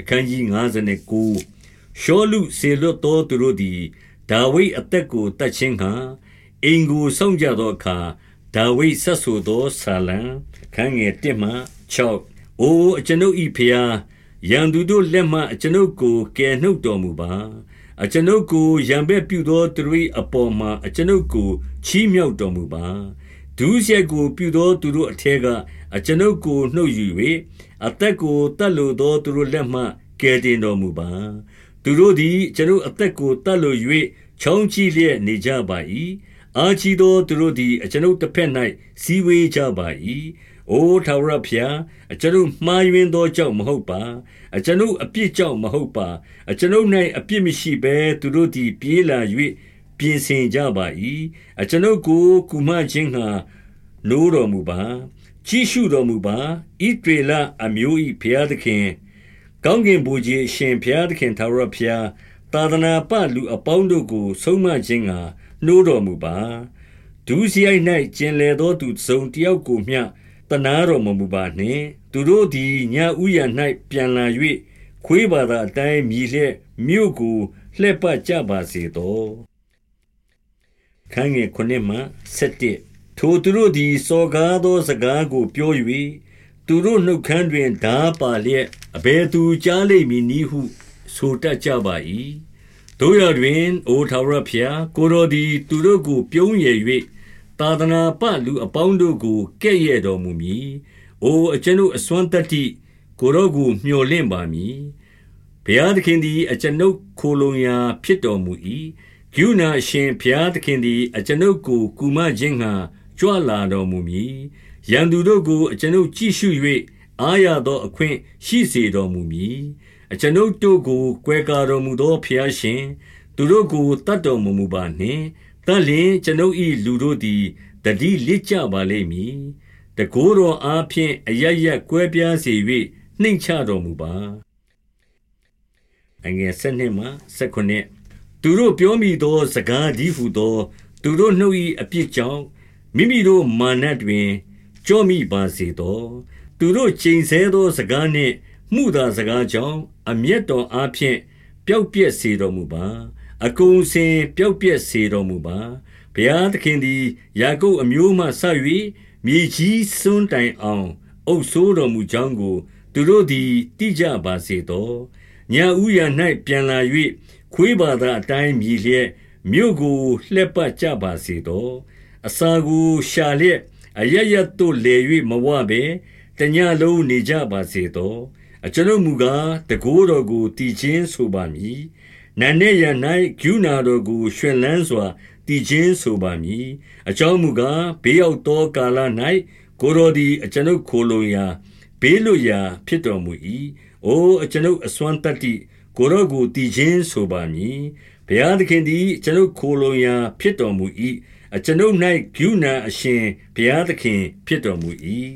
အခန်းကြီး59ရှောလူစေလွတ်သောသူတို့သည်ဒါဝိဒ်အသက်ကိုတတ်ခြင်းဟံအင်ကိုဆောင်ကြသောအခါဒါဝိဒ်ဆက်ဆိုသောဆာလံခန်းငယ်1မှ6အိုအကျွန်ုပ်ဤဖျားရန်သူတို့လက်မှအကျွန်ုပ်ကိုကယ်နှုတ်တော်မူပါအကျွန်ုပ်ကိုရံဘက်ပြုသောသူတို့အပေါ်မှာအကျွန်ုပ်ကိုချီးမြှောက်တော်မူပါဒုစရိုက်ကိုပြုသောသူတို့အထက်က အကျွန်ုပ်ကိုနှုတ်ယူ၍အသက်ကိုတတ်လိုသောသူတို့လက်မှကယ်တင်တော်မူပါသူတို့သည်ကျွန်ုပ်အသက်ကိုတတ်လို၍ချောင်းချီလျက်နေကြပါ၏အာချီသောသူတို့သည်အကျွန်ုပ်တစ်ဖက်၌စီဝေးကြပါ၏အိုထာဝရဘုရားအကျွန်ုပ်မှားယွင်းသောကြောင့်မဟုတ်ပါအကျွန်ုပ်အပြစ်ကြောင့်မဟုတ်ပါအကျွန်ုပ်၌အပြစ်မရှိဘဲသူတို့သည်ပြေးလာ၍ပြင်ဆင်ကြပါ၏အကျွန်ုပ်ကိုကုမခြင်းငှာနိုးတော်မူပါ ကြည့်ရှုတော်မူပါဣဒေလအမျိုး၏ဘုရားသခင် ကောင်းကင်ဘုရားရှင်ဘုရားသခင်သာရဘုရားသာသနာပလူအပေါင်းတို့ကို ဆုံးမခြင်းငှာနှိုးတော်မူပါဒုစရိုက်၌ကျင်လေသောသူစုံတယောက်ကိုမျှတနာတော်မမူပါနှင့် သူတို့သည်ညဥ်ရ၌ပြန်လာ၍ခွေးဘာသာအတိုင်းမြည်လျက်မြို့ကိုလှည့်ပတ်ကြပါစေသောခန်းငယ်ခုနှစ်မှ7 ထိုသူတို့သည် စော်ကားသောစကားကို ပြော၍သူတို့နှုတ်ခမ်းတွင်ဓာပါလျက် အဘယ်သူကြားလိမ့်မည်နည်းဟု ဆိုတတ်ကြပါ၏တို့ရတွင် အိုထာဝရဖျား ကိုတော်သည် သူတို့ကို ပြုံးရည်၍သာသနာပလူအပေါင်းတို့ကို ကဲ့ရဲ့တော်မူမည်။အိုအကျွန်ုပ်အစွမ်းတတ္တိ ကိုတော်ကိုမျှော်လင့်ပါမည်။ဘုရားသခင်သည် အကျွန်ုပ်ခိုလုံရာ ဖြစ်တော်မူ၏။ကျူနာရှင်ဘုရားသခင်သည် အကျွန်ုပ်ကို ကူမခြင်းငှာ ကြွလာတော်မူမည်။ရန်သူတို့ကိုအကျွန်ုပ်ကြည့်ရှု၍အားရသောအခွင့်ရှိစေတော်မူမည်။အကျွန်ုပ်တို့ကိုကွယ်ကာတော်မူသောဘုရားရှင်သူတို့ကိုတတ်တော်မမူပါနှင့်တန်လျင်ကျွန်ုပ်၏လူတို့သည်တတိလစ်ကြပါလိမ့်မည်တကိုးတော်အားဖြင့်အရရက်ကွဲပြားစေ၍နှိမ့်ချတော်မူပါအငယ်7နှစ်မှ19သူတို့ပြောမိသောစကားဒီဟုသော သူတို့နှုတ်၏အပြစ်ကြောင့် မိမိတို့မာနတွင် ကြောမိပါစေသော သူတို့ချိန်ဆသောစကားနှင့်မှုသာစကားကြောင့် အမျက်တော်အားဖြင့် ပျောက်ပြက်စေတော်မူပါ အကုန်စင်ပျောက်ပြက်စေတော်မူပါ ဘုရားသခင်သည် ယာကုပ်အမျိုးမှဆ၍မြေကြီးစွန်းတိုင်အောင် အုပ်ဆိုးတော်မူကြောင်းကို သူတို့သည် သိကြပါစေသောညာဥယျာ၌ပြန်လာ၍ခွေးဘာသာအတိုင်း မြည်လျက် မြို့ကိုလှည့်ပတ်ကြပါစေသော အစာကိုရှာလျက်အရရတ်တို့လေ၍မဝဘဲတညလုံးနေကြပါစေသောအကျွန်ုပ်မူကားတကိုးတော်ကိုတည်ခြင်းဆိုပါမည်နံနက်ရ၌ကရုဏာတော်ကိုရွှင်လန်းစွာတည်ခြင်းဆိုပါမည်အကြောင်းမူကားဘေးရောက်သောကာလ၌ကိုတော်သည်အကျွန်ုပ်ခိုလုံရာဘေးလွတ်ရာဖြစ်တော်မူ၏အိုအကျွန်ုပ်အစွမ်းတတ္တိကိုတော်ကိုတည်ခြင်းဆိုပါမည် ဘုရားသခင်သည်အကျွန်ုပ်ခိုလုံရာဖြစ်တော်မူ၏အကျွန်ုပ်၌ကရုဏာအရှင်ဘုရားသခင်ဖြစ်တော်မူ၏